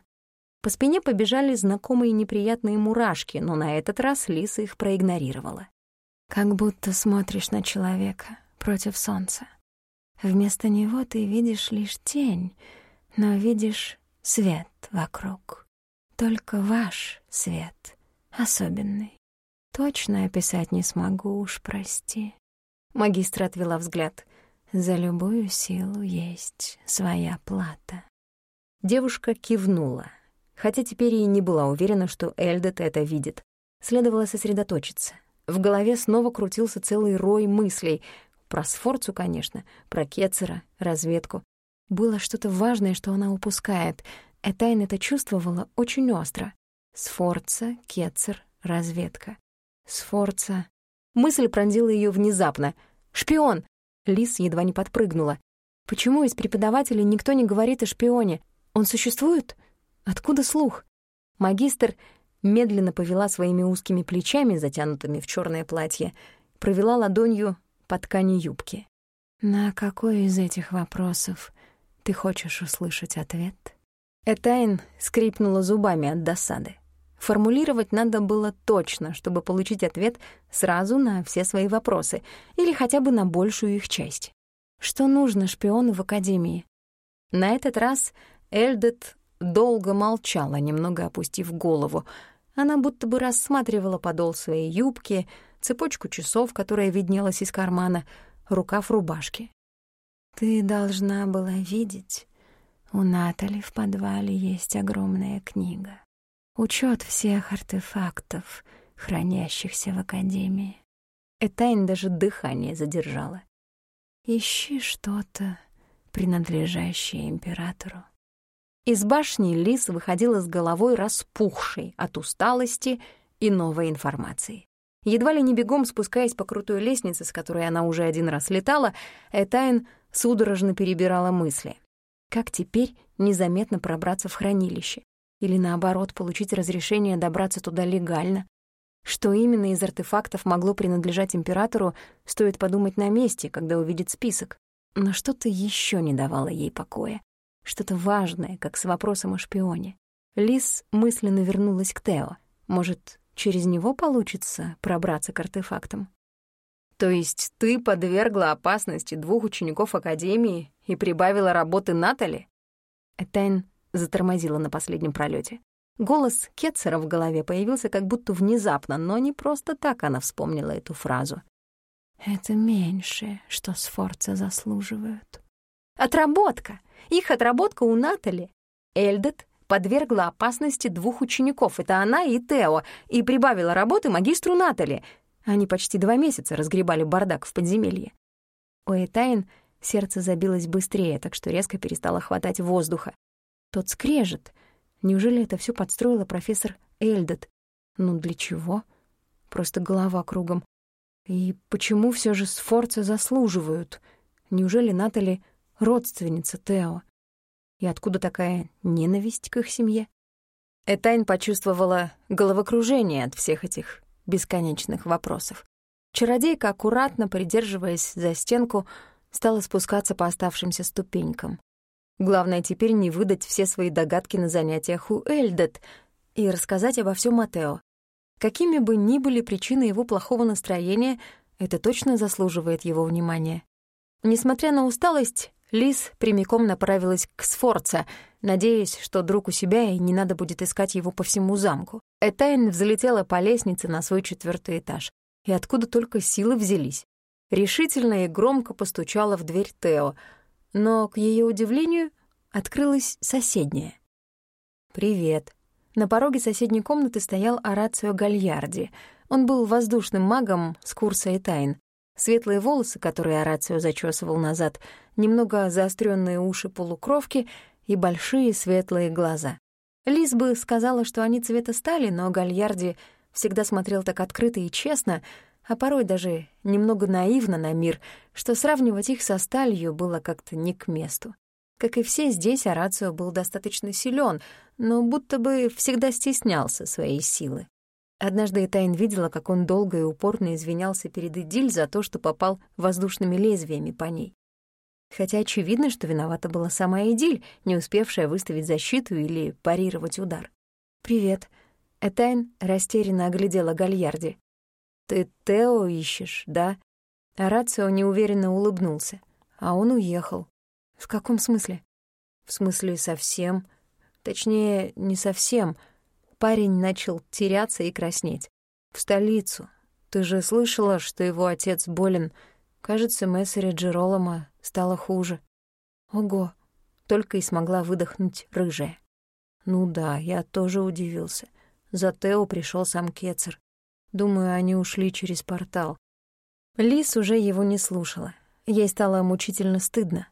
По спине побежали знакомые неприятные мурашки, но на этот раз Лиса их проигнорировала. «Как будто смотришь на человека против солнца. Вместо него ты видишь лишь тень, но видишь свет вокруг. Только ваш свет особенный. Точно описать не смогу, уж прости». Магистр отвела взгляд. «За любую силу есть своя плата». Девушка кивнула, хотя теперь и не была уверена, что Эльдет это видит. Следовало сосредоточиться. В голове снова крутился целый рой мыслей. Про Сфорцу, конечно, про Кетцера, разведку. Было что-то важное, что она упускает. Этайн это чувствовала очень остро. Сфорца, Кетцер, разведка. Сфорца... Мысль пронзила ее внезапно. «Шпион!» Лис едва не подпрыгнула. «Почему из преподавателей никто не говорит о шпионе? Он существует?» Откуда слух? Магистр медленно повела своими узкими плечами, затянутыми в черное платье, провела ладонью по ткани юбки. «На какой из этих вопросов ты хочешь услышать ответ?» Этайн скрипнула зубами от досады. Формулировать надо было точно, чтобы получить ответ сразу на все свои вопросы или хотя бы на большую их часть. Что нужно шпиону в Академии? На этот раз Эльдет долго молчала, немного опустив голову. Она будто бы рассматривала подол своей юбки, цепочку часов, которая виднелась из кармана, рукав рубашки. «Ты должна была видеть, у Натали в подвале есть огромная книга. Учет всех артефактов, хранящихся в Академии». Этайн даже дыхание задержала. «Ищи что-то, принадлежащее императору. Из башни Лис выходила с головой распухшей от усталости и новой информации. Едва ли не бегом спускаясь по крутой лестнице, с которой она уже один раз летала, Этайн судорожно перебирала мысли. Как теперь незаметно пробраться в хранилище? Или, наоборот, получить разрешение добраться туда легально? Что именно из артефактов могло принадлежать императору, стоит подумать на месте, когда увидит список. Но что-то еще не давало ей покоя что-то важное, как с вопросом о шпионе. Лис мысленно вернулась к Тео. Может, через него получится пробраться к артефактам? То есть ты подвергла опасности двух учеников Академии и прибавила работы Натали? Этайн затормозила на последнем пролете. Голос Кетцера в голове появился как будто внезапно, но не просто так она вспомнила эту фразу. «Это меньше, что Сфорца заслуживают». «Отработка! Их отработка у Натали. Эльдет подвергла опасности двух учеников, это она и Тео, и прибавила работы магистру Натали. Они почти два месяца разгребали бардак в подземелье. У Этайн сердце забилось быстрее, так что резко перестало хватать воздуха. Тот скрежет. Неужели это все подстроила профессор Эльдет? Ну для чего? Просто голова кругом. И почему все же Сфорца заслуживают? Неужели Натали родственница Тео. И откуда такая ненависть к их семье? Этайн почувствовала головокружение от всех этих бесконечных вопросов. Чародейка, аккуратно придерживаясь за стенку, стала спускаться по оставшимся ступенькам. Главное теперь не выдать все свои догадки на занятиях у Эльдет и рассказать обо всем Матео. Какими бы ни были причины его плохого настроения, это точно заслуживает его внимания. Несмотря на усталость, Лис прямиком направилась к Сфорца, надеясь, что друг у себя и не надо будет искать его по всему замку. Этайн взлетела по лестнице на свой четвертый этаж. И откуда только силы взялись. Решительно и громко постучала в дверь Тео, но, к ее удивлению, открылась соседняя. «Привет». На пороге соседней комнаты стоял Орацио Гальярди. Он был воздушным магом с курса Этайн. Светлые волосы, которые Орацио зачесывал назад, немного заостренные уши полукровки и большие светлые глаза. Лиз бы сказала, что они цвета стали, но Гальярди всегда смотрел так открыто и честно, а порой даже немного наивно на мир, что сравнивать их со сталью было как-то не к месту. Как и все здесь, Арацио был достаточно силен, но будто бы всегда стеснялся своей силы. Однажды Этайн видела, как он долго и упорно извинялся перед Эдиль за то, что попал воздушными лезвиями по ней. Хотя очевидно, что виновата была сама Эдиль, не успевшая выставить защиту или парировать удар. «Привет». Этайн растерянно оглядела Гальярди. «Ты Тео ищешь, да?» Арацио неуверенно улыбнулся. А он уехал. «В каком смысле?» «В смысле совсем. Точнее, не совсем. Парень начал теряться и краснеть. В столицу. Ты же слышала, что его отец болен. Кажется, Мессере Джеролома стало хуже. Ого, только и смогла выдохнуть рыжая. Ну да, я тоже удивился. За Тео пришел сам Кецер. Думаю, они ушли через портал. Лис уже его не слушала. Ей стало мучительно стыдно.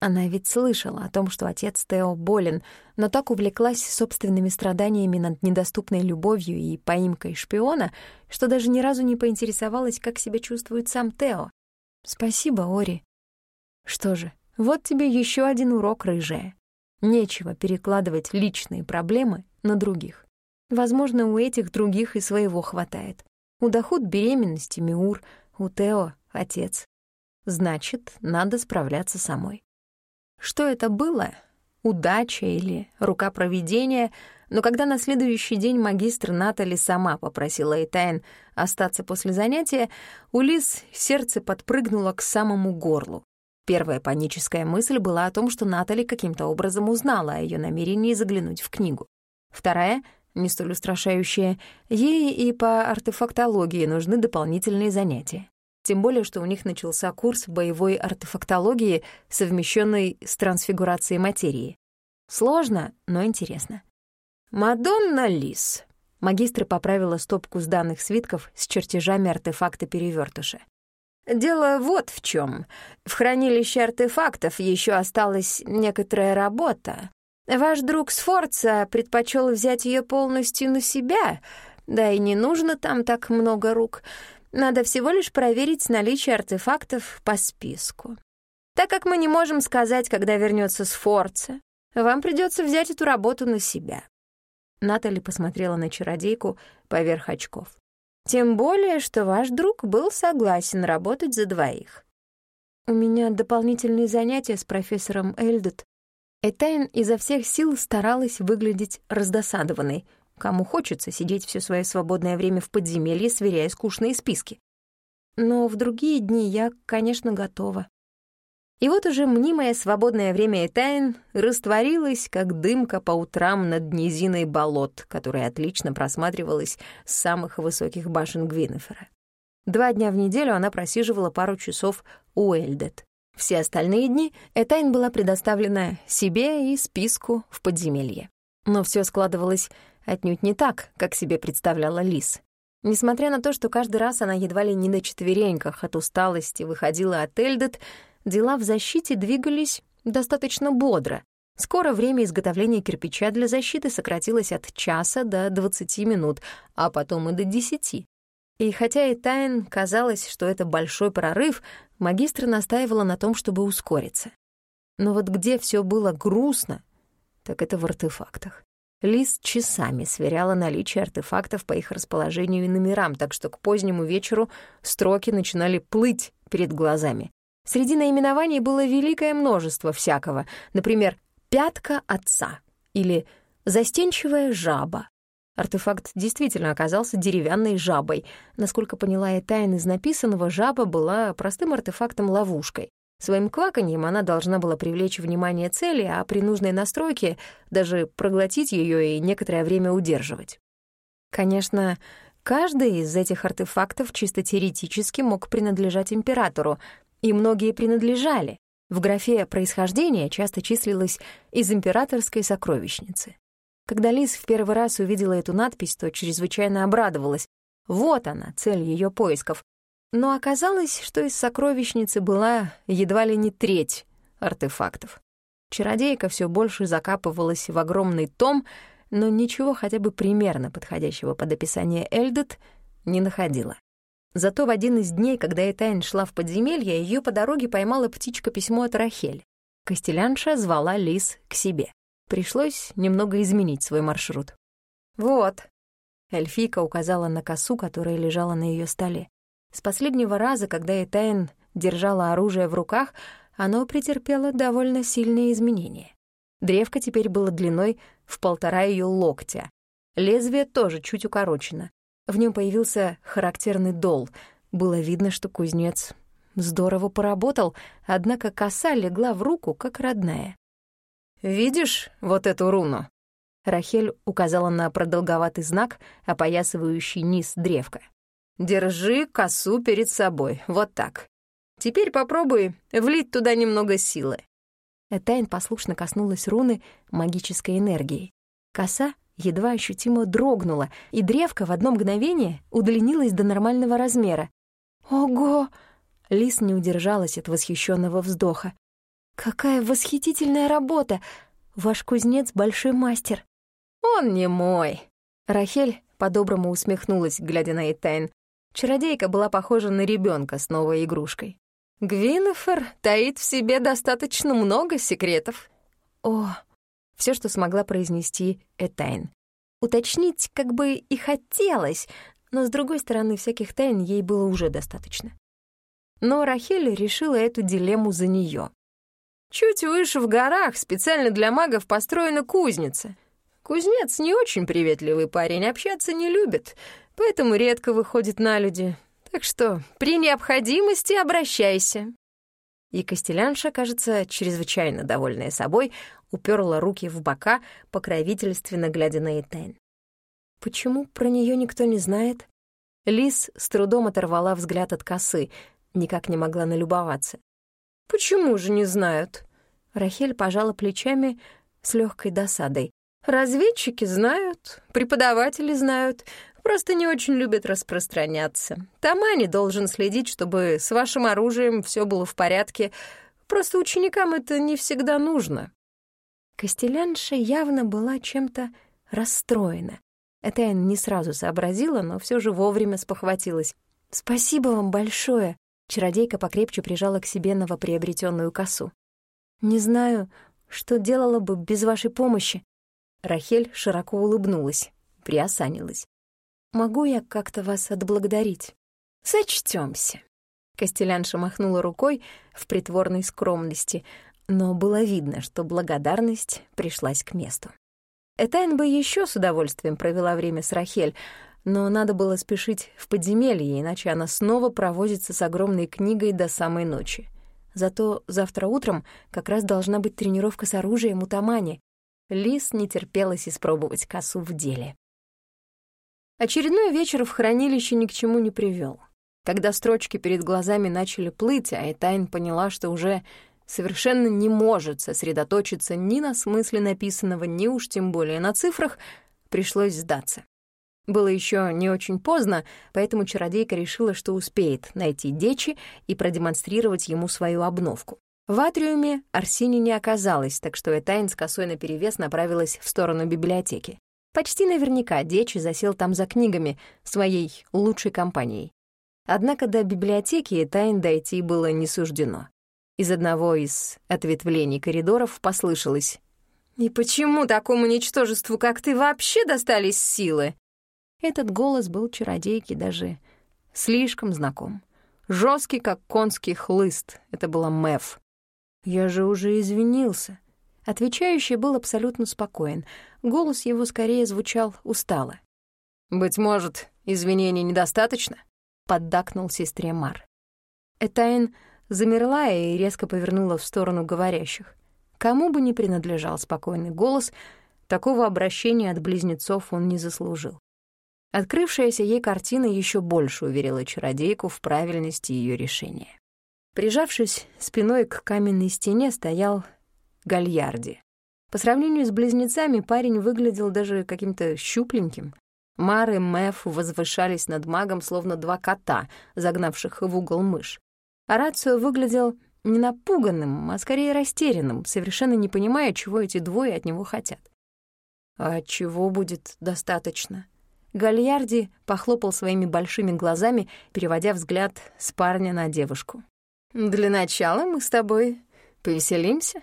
Она ведь слышала о том, что отец Тео болен, но так увлеклась собственными страданиями над недоступной любовью и поимкой шпиона, что даже ни разу не поинтересовалась, как себя чувствует сам Тео. «Спасибо, Ори». Что же, вот тебе еще один урок, рыжая. Нечего перекладывать личные проблемы на других. Возможно, у этих других и своего хватает. У Дахут беременности Миур, у Тео — отец. Значит, надо справляться самой. Что это было? Удача или рука провидения? Но когда на следующий день магистр Натали сама попросила Этайн остаться после занятия, у Лиз сердце подпрыгнуло к самому горлу. Первая паническая мысль была о том, что Натали каким-то образом узнала о ее намерении заглянуть в книгу. Вторая, не столь устрашающая, ей и по артефактологии нужны дополнительные занятия. Тем более, что у них начался курс боевой артефактологии, совмещенный с трансфигурацией материи. Сложно, но интересно. «Мадонна Лис», — магистр поправила стопку сданных свитков с чертежами артефакта перевертыша. «Дело вот в чем. В хранилище артефактов еще осталась некоторая работа. Ваш друг Сфорца предпочел взять ее полностью на себя, да и не нужно там так много рук. Надо всего лишь проверить наличие артефактов по списку. Так как мы не можем сказать, когда вернется Сфорца, вам придется взять эту работу на себя». Натали посмотрела на чародейку поверх очков. «Тем более, что ваш друг был согласен работать за двоих». «У меня дополнительные занятия с профессором Эльдот». Этайн изо всех сил старалась выглядеть раздосадованной — Кому хочется сидеть все свое свободное время в подземелье, сверяя скучные списки. Но в другие дни я, конечно, готова. И вот уже мнимое свободное время Этайн растворилось, как дымка по утрам над низиной болот, которая отлично просматривалась с самых высоких башен Гвинефера. Два дня в неделю она просиживала пару часов у Эльдет. Все остальные дни Этайн была предоставлена себе и списку в подземелье. Но все складывалось Отнюдь не так, как себе представляла Лис. Несмотря на то, что каждый раз она едва ли не на четвереньках от усталости выходила от Эльдет, дела в защите двигались достаточно бодро. Скоро время изготовления кирпича для защиты сократилось от часа до 20 минут, а потом и до 10. И хотя и Тайн казалось, что это большой прорыв, магистр настаивала на том, чтобы ускориться. Но вот где все было грустно, так это в артефактах. Лиз часами сверяла наличие артефактов по их расположению и номерам, так что к позднему вечеру строки начинали плыть перед глазами. Среди наименований было великое множество всякого, например, «пятка отца» или «застенчивая жаба». Артефакт действительно оказался деревянной жабой. Насколько поняла я тайн из написанного, жаба была простым артефактом-ловушкой. Своим кваканьем она должна была привлечь внимание цели, а при нужной настройке даже проглотить ее и некоторое время удерживать. Конечно, каждый из этих артефактов чисто теоретически мог принадлежать императору, и многие принадлежали. В графе «происхождение» часто числилось «из императорской сокровищницы». Когда Лиз в первый раз увидела эту надпись, то чрезвычайно обрадовалась. Вот она, цель ее поисков. Но оказалось, что из сокровищницы была едва ли не треть артефактов. Чародейка все больше закапывалась в огромный том, но ничего хотя бы примерно подходящего под описание Эльдет не находила. Зато в один из дней, когда Этайн шла в подземелье, ее по дороге поймала птичка письмо от Рахель. Костелянша звала Лис к себе. Пришлось немного изменить свой маршрут. «Вот», — эльфийка указала на косу, которая лежала на ее столе. С последнего раза, когда Этайн держала оружие в руках, оно претерпело довольно сильные изменения. Древко теперь было длиной в полтора ее локтя. Лезвие тоже чуть укорочено. В нем появился характерный дол. Было видно, что кузнец здорово поработал, однако коса легла в руку, как родная. «Видишь вот эту руну?» Рахель указала на продолговатый знак, опоясывающий низ древка. «Держи косу перед собой, вот так. Теперь попробуй влить туда немного силы». Этайн послушно коснулась руны магической энергией. Коса едва ощутимо дрогнула, и древко в одно мгновение удлинилось до нормального размера. «Ого!» — Лис не удержалась от восхищенного вздоха. «Какая восхитительная работа! Ваш кузнец — большой мастер». «Он не мой!» Рахель по-доброму усмехнулась, глядя на Этайн. Чародейка была похожа на ребенка с новой игрушкой. Гвинефер таит в себе достаточно много секретов. О, все, что смогла произнести Этайн. Уточнить как бы и хотелось, но, с другой стороны, всяких тайн ей было уже достаточно. Но Рахель решила эту дилемму за нее. Чуть выше в горах специально для магов построена кузница. Кузнец не очень приветливый парень, общаться не любит, поэтому редко выходит на люди. Так что при необходимости обращайся». И Костелянша, кажется, чрезвычайно довольная собой, уперла руки в бока, покровительственно глядя на Этайн. Почему про нее никто не знает? Лис с трудом оторвала взгляд от косы, никак не могла налюбоваться. «Почему же не знают?» Рахель пожала плечами с легкой досадой. «Разведчики знают, преподаватели знают, Просто не очень любят распространяться. Тамани должен следить, чтобы с вашим оружием все было в порядке. Просто ученикам это не всегда нужно». Костелянша явно была чем-то расстроена. Это я не сразу сообразила, но все же вовремя спохватилась. «Спасибо вам большое!» Чародейка покрепче прижала к себе новоприобретенную косу. «Не знаю, что делала бы без вашей помощи». Рахель широко улыбнулась, приосанилась. Могу я как-то вас отблагодарить? Сочтёмся. Костелянша махнула рукой в притворной скромности, но было видно, что благодарность пришлась к месту. Этайн бы еще с удовольствием провела время с Рахель, но надо было спешить в подземелье, иначе она снова провозится с огромной книгой до самой ночи. Зато завтра утром как раз должна быть тренировка с оружием у Тамани. Лис не терпелась испробовать косу в деле. Очередной вечер в хранилище ни к чему не привел. Когда строчки перед глазами начали плыть, а Этайн поняла, что уже совершенно не может сосредоточиться ни на смысле написанного, ни уж тем более на цифрах, пришлось сдаться. Было еще не очень поздно, поэтому чародейка решила, что успеет найти Дечи и продемонстрировать ему свою обновку. В атриуме Арсини не оказалось, так что Этайн с косой наперевес направилась в сторону библиотеки. Почти наверняка Дечи засел там за книгами, своей лучшей компанией. Однако до библиотеки Тайн дойти было не суждено. Из одного из ответвлений коридоров послышалось «И почему такому ничтожеству, как ты, вообще достались силы?» Этот голос был чародейке даже слишком знаком. Жесткий, как конский хлыст. Это была Мэв. «Я же уже извинился», Отвечающий был абсолютно спокоен. Голос его скорее звучал устало. «Быть может, извинений недостаточно?» — поддакнул сестре Мар. Этайн замерла и резко повернула в сторону говорящих. Кому бы ни принадлежал спокойный голос, такого обращения от близнецов он не заслужил. Открывшаяся ей картина еще больше уверила чародейку в правильности ее решения. Прижавшись спиной к каменной стене, стоял Гальярди. По сравнению с близнецами парень выглядел даже каким-то щупленьким. Мар и Мэф возвышались над магом, словно два кота, загнавших в угол мышь. Арацио выглядел не напуганным, а скорее растерянным, совершенно не понимая, чего эти двое от него хотят. «А чего будет достаточно?» Гальярди похлопал своими большими глазами, переводя взгляд с парня на девушку. «Для начала мы с тобой повеселимся?»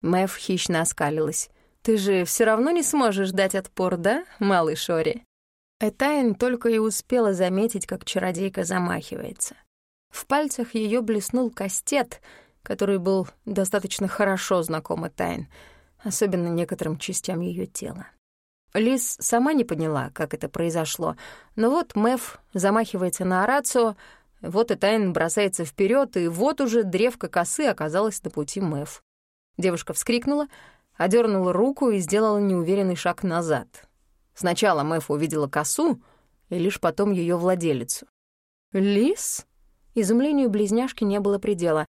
Мэв хищно оскалилась. «Ты же все равно не сможешь дать отпор, да, малыш Ори?» Этайн только и успела заметить, как чародейка замахивается. В пальцах ее блеснул кастет, который был достаточно хорошо знаком Этайн, особенно некоторым частям ее тела. Лиз сама не поняла, как это произошло, но вот Мэв замахивается на Орацио, вот Этайн бросается вперед, и вот уже древко косы оказалась на пути Мэв. Девушка вскрикнула, одернула руку и сделала неуверенный шаг назад. Сначала Мэф увидела косу, и лишь потом ее владелицу. «Лис?» Изумлению близняшки не было предела.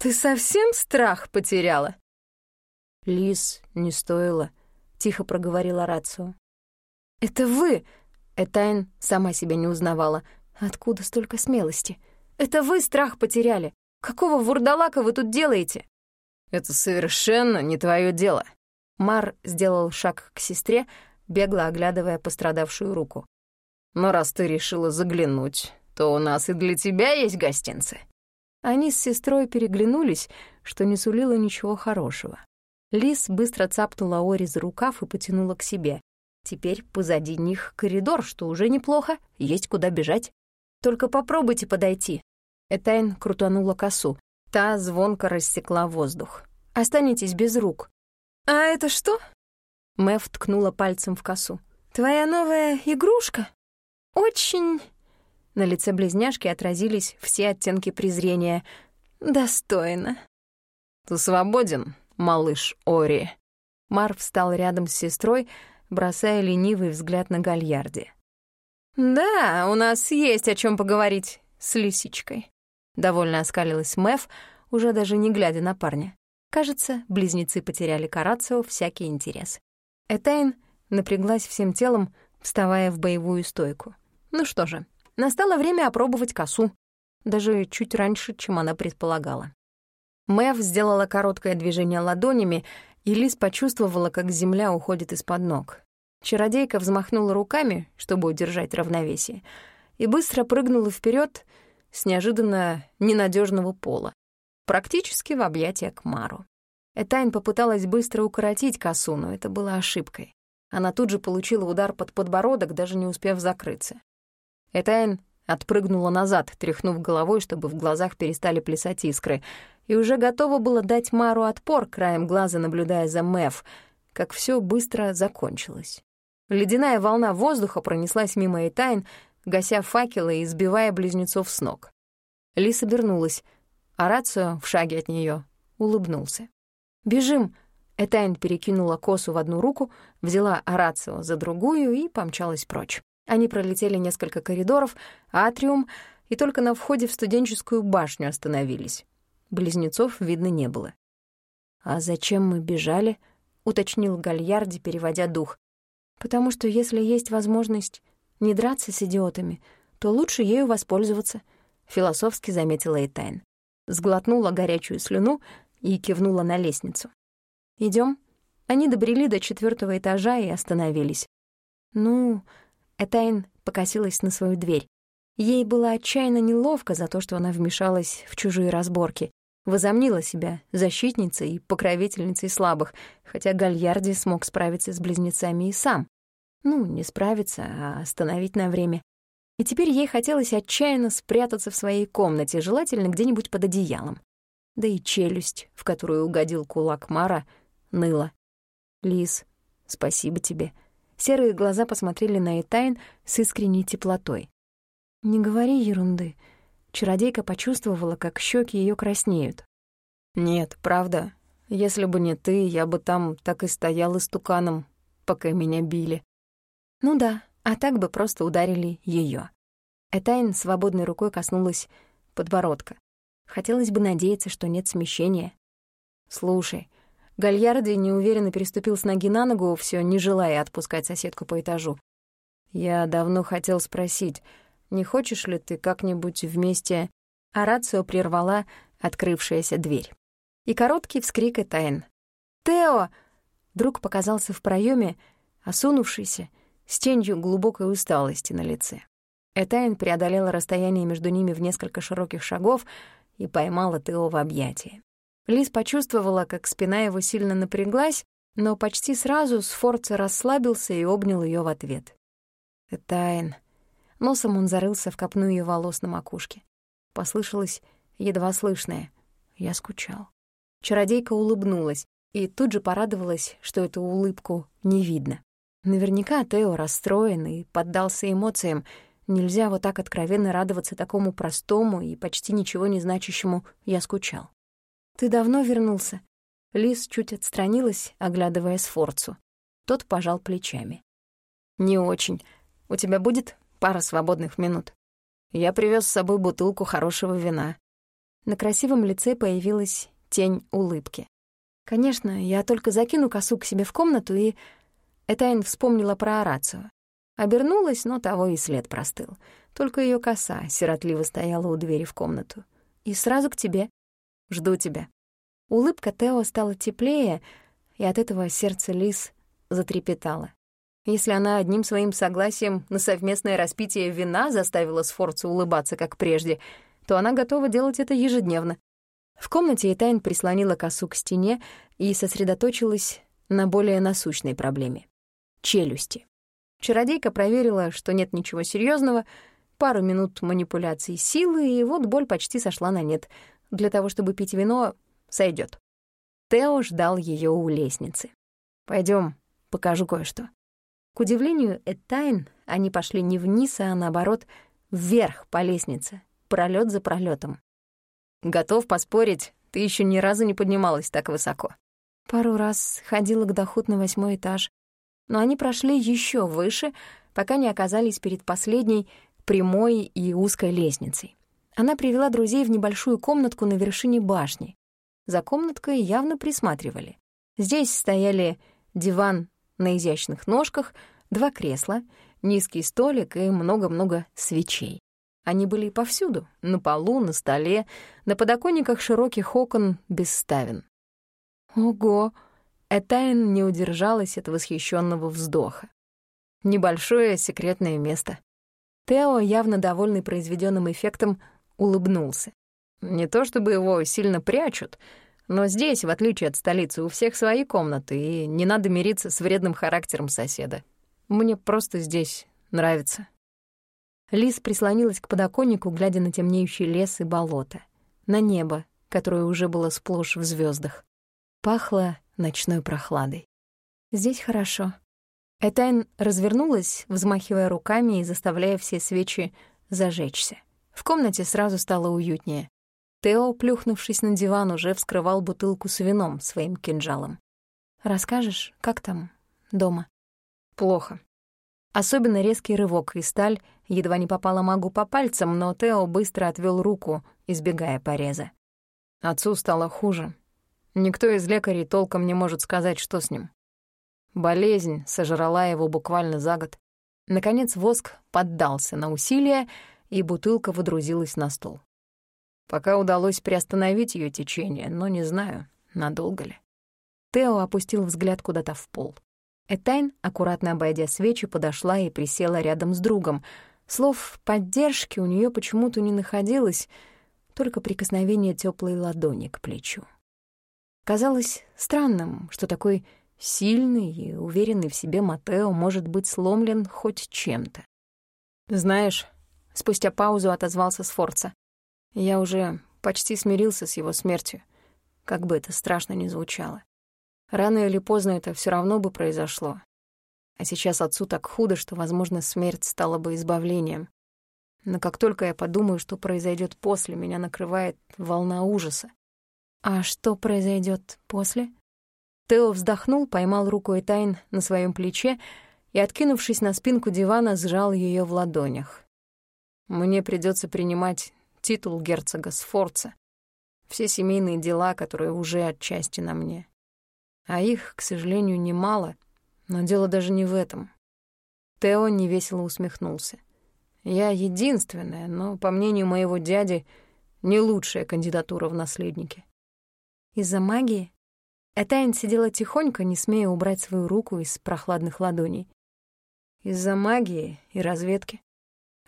«Ты совсем страх потеряла?» «Лис не стоило», — тихо проговорила Рацио. «Это вы!» — Этайн сама себя не узнавала. «Откуда столько смелости? Это вы страх потеряли! Какого вурдалака вы тут делаете?» «Это совершенно не твое дело». Мар сделал шаг к сестре, бегло оглядывая пострадавшую руку. «Но раз ты решила заглянуть, то у нас и для тебя есть гостинцы». Они с сестрой переглянулись, что не сулило ничего хорошего. Лис быстро цапнула Ори за рукав и потянула к себе. Теперь позади них коридор, что уже неплохо, есть куда бежать. Только попробуйте подойти. Этайн крутанула косу. Та звонко рассекла воздух. Останетесь без рук. «А это что?» Мэв ткнула пальцем в косу. «Твоя новая игрушка? Очень...» На лице близняшки отразились все оттенки презрения. «Достойно». «Ты свободен, малыш Ори?» Мар встал рядом с сестрой, бросая ленивый взгляд на Гальярди. «Да, у нас есть о чем поговорить с лисичкой», — довольно оскалилась Мэв, уже даже не глядя на парня. Кажется, близнецы потеряли Карацио всякий интерес. Этайн напряглась всем телом, вставая в боевую стойку. Ну что же, настало время опробовать косу, даже чуть раньше, чем она предполагала. Мэв сделала короткое движение ладонями, и Лис почувствовала, как земля уходит из-под ног. Чародейка взмахнула руками, чтобы удержать равновесие, и быстро прыгнула вперед с неожиданно ненадежного пола, практически в объятия к Мару. Этайн попыталась быстро укоротить косу, но это было ошибкой. Она тут же получила удар под подбородок, даже не успев закрыться. Этайн отпрыгнула назад, тряхнув головой, чтобы в глазах перестали плясать искры, и уже готова была дать Мару отпор, краем глаза наблюдая за Мэв, как все быстро закончилось. Ледяная волна воздуха пронеслась мимо Этайн, гася факелы и сбивая близнецов с ног. Лис обернулась, а Рацио, в шаге от нее, улыбнулся. «Бежим!» Этайн перекинула косу в одну руку, взяла Орацио за другую и помчалась прочь. Они пролетели несколько коридоров, атриум, и только на входе в студенческую башню остановились. Близнецов видно не было. «А зачем мы бежали?» — уточнил Гальярди, переводя дух. «Потому что если есть возможность не драться с идиотами, то лучше ею воспользоваться», — философски заметила Этайн. Сглотнула горячую слюну и кивнула на лестницу. Идем. Они добрели до четвертого этажа и остановились. «Ну...» — Этайн покосилась на свою дверь. Ей было отчаянно неловко за то, что она вмешалась в чужие разборки, возомнила себя защитницей и покровительницей слабых, хотя Гальярди смог справиться с близнецами и сам. Ну, не справиться, а остановить на время. И теперь ей хотелось отчаянно спрятаться в своей комнате, желательно где-нибудь под одеялом да и челюсть, в которую угодил кулак Мара, ныла. «Лис, спасибо тебе». Серые глаза посмотрели на Этайн с искренней теплотой. «Не говори ерунды». Чародейка почувствовала, как щеки ее краснеют. «Нет, правда. Если бы не ты, я бы там так и стоял истуканом, пока меня били». «Ну да, а так бы просто ударили ее. Этайн свободной рукой коснулась подбородка. Хотелось бы надеяться, что нет смещения. «Слушай». Гальярди неуверенно переступил с ноги на ногу, все не желая отпускать соседку по этажу. «Я давно хотел спросить, не хочешь ли ты как-нибудь вместе...» Арацио прервала открывшаяся дверь. И короткий вскрик Этайн. «Тео!» Друг показался в проеме, осунувшийся, с тенью глубокой усталости на лице. Этайн преодолела расстояние между ними в несколько широких шагов и поймала Тео в объятия. Лиз почувствовала, как спина его сильно напряглась, но почти сразу Сфорца расслабился и обнял ее в ответ. «Этайн». Носом он зарылся в копну ее волос на макушке. Послышалось едва слышное. Я скучал. Чародейка улыбнулась и тут же порадовалась, что эту улыбку не видно. Наверняка Тео расстроен и поддался эмоциям. Нельзя вот так откровенно радоваться такому простому и почти ничего не значащему «я скучал». «Ты давно вернулся?» Лис чуть отстранилась, оглядывая Сфорцу. Тот пожал плечами. «Не очень. У тебя будет пара свободных минут. Я привез с собой бутылку хорошего вина». На красивом лице появилась тень улыбки. «Конечно, я только закину косу к себе в комнату и...» Этайн вспомнила про орацию. Обернулась, но того и след простыл. Только ее коса сиротливо стояла у двери в комнату. «И сразу к тебе. Жду тебя». Улыбка Тео стала теплее, и от этого сердце Лис затрепетало. Если она одним своим согласием на совместное распитие вина заставила Сфорцу улыбаться, как прежде, то она готова делать это ежедневно. В комнате Этайн прислонила косу к стене и сосредоточилась на более насущной проблеме — челюсти. Чародейка проверила, что нет ничего серьезного, пару минут манипуляций силы, и вот боль почти сошла на нет. Для того, чтобы пить вино, сойдет. Тео ждал ее у лестницы. Пойдем, покажу кое-что. К удивлению Этайн, они пошли не вниз, а наоборот, вверх по лестнице, пролет за пролетом. Готов поспорить, ты еще ни разу не поднималась так высоко. Пару раз ходила к доход на восьмой этаж, но они прошли еще выше, пока не оказались перед последней прямой и узкой лестницей. Она привела друзей в небольшую комнатку на вершине башни. За комнаткой явно присматривали. Здесь стояли диван на изящных ножках, два кресла, низкий столик и много-много свечей. Они были повсюду — на полу, на столе, на подоконниках широких окон без ставен. Ого! Этайн не удержалась от восхищенного вздоха. Небольшое секретное место. Тео, явно довольный произведенным эффектом, улыбнулся. Не то чтобы его сильно прячут, но здесь, в отличие от столицы, у всех свои комнаты, и не надо мириться с вредным характером соседа. Мне просто здесь нравится». Лис прислонилась к подоконнику, глядя на темнеющий лес и болото, на небо, которое уже было сплошь в звездах. Пахло ночной прохладой. «Здесь хорошо». Этайн развернулась, взмахивая руками и заставляя все свечи зажечься. В комнате сразу стало уютнее. Тео, плюхнувшись на диван, уже вскрывал бутылку с вином своим кинжалом. «Расскажешь, как там дома?» «Плохо». Особенно резкий рывок, и сталь едва не попала магу по пальцам, но Тео быстро отвел руку, избегая пореза. Отцу стало хуже. Никто из лекарей толком не может сказать, что с ним. Болезнь сожрала его буквально за год. Наконец воск поддался на усилия, и бутылка водрузилась на стол. Пока удалось приостановить ее течение, но не знаю, надолго ли. Тео опустил взгляд куда-то в пол. Этайн, аккуратно обойдя свечи, подошла и присела рядом с другом. Слов поддержки у нее почему-то не находилось, только прикосновение теплой ладони к плечу. Казалось странным, что такой сильный и уверенный в себе Матео может быть сломлен хоть чем-то. «Знаешь», — спустя паузу отозвался Сфорца, я уже почти смирился с его смертью, как бы это страшно ни звучало. Рано или поздно это все равно бы произошло. А сейчас отцу так худо, что, возможно, смерть стала бы избавлением. Но как только я подумаю, что произойдет после, меня накрывает волна ужаса. А что произойдет после? Тео вздохнул, поймал руку Этайн на своем плече и, откинувшись на спинку дивана, сжал ее в ладонях. Мне придется принимать титул герцога Сфорца, все семейные дела, которые уже отчасти на мне. А их, к сожалению, немало, но дело даже не в этом. Тео невесело усмехнулся. Я единственная, но, по мнению моего дяди, не лучшая кандидатура в наследники. Из-за магии? Этайн сидела тихонько, не смея убрать свою руку из прохладных ладоней. Из-за магии и разведки.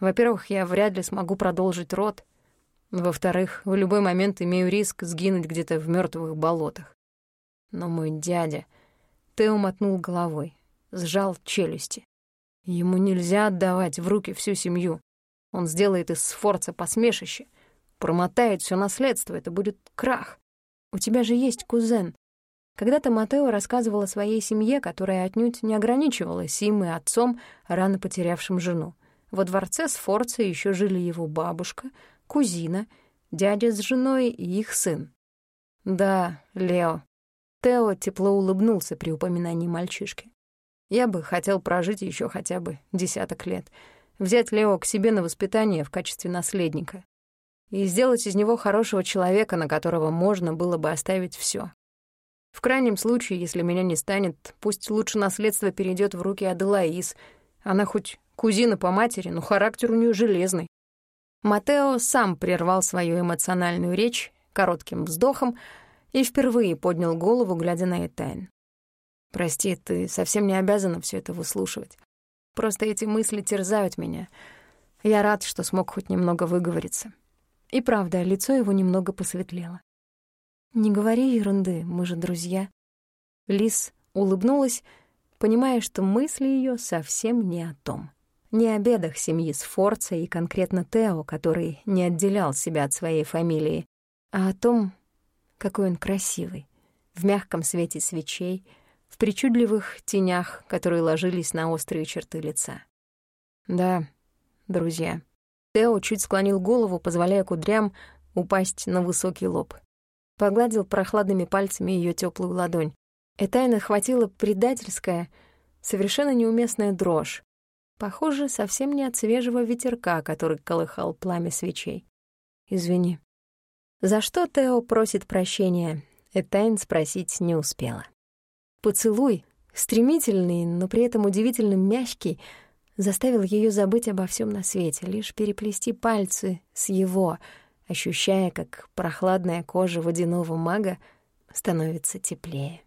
Во-первых, я вряд ли смогу продолжить род. Во-вторых, в любой момент имею риск сгинуть где-то в мертвых болотах. Но мой дядя... Тео мотнул головой, сжал челюсти. Ему нельзя отдавать в руки всю семью. Он сделает из Сфорца посмешище, промотает все наследство, это будет крах. У тебя же есть кузен. Когда-то Матео рассказывал о своей семье, которая отнюдь не ограничивалась им и отцом, рано потерявшим жену. Во дворце Сфорца еще жили его бабушка, кузина, дядя с женой и их сын. Да, Лео. Тео тепло улыбнулся при упоминании мальчишки. Я бы хотел прожить еще хотя бы десяток лет, взять Лео к себе на воспитание в качестве наследника и сделать из него хорошего человека, на которого можно было бы оставить все. В крайнем случае, если меня не станет, пусть лучше наследство перейдет в руки Аделаис. Она хоть кузина по матери, но характер у нее железный. Матео сам прервал свою эмоциональную речь коротким вздохом и впервые поднял голову, глядя на Этайн. «Прости, ты совсем не обязана все это выслушивать. Просто эти мысли терзают меня. Я рад, что смог хоть немного выговориться». И правда, лицо его немного посветлело. «Не говори ерунды, мы же друзья». Лис улыбнулась, понимая, что мысли ее совсем не о том. Не о бедах семьи Сфорца и конкретно Тео, который не отделял себя от своей фамилии, а о том, какой он красивый, в мягком свете свечей, в причудливых тенях, которые ложились на острые черты лица. Да, друзья. Тео чуть склонил голову, позволяя кудрям упасть на высокий лоб. Погладил прохладными пальцами ее теплую ладонь. Этайна хватила предательская, совершенно неуместная дрожь, Похоже, совсем не от свежего ветерка, который колыхал пламя свечей. «Извини». За что Тео просит прощения, Этайн спросить не успела. Поцелуй, стремительный, но при этом удивительно мягкий, заставил ее забыть обо всем на свете, лишь переплести пальцы с его, ощущая, как прохладная кожа водяного мага становится теплее.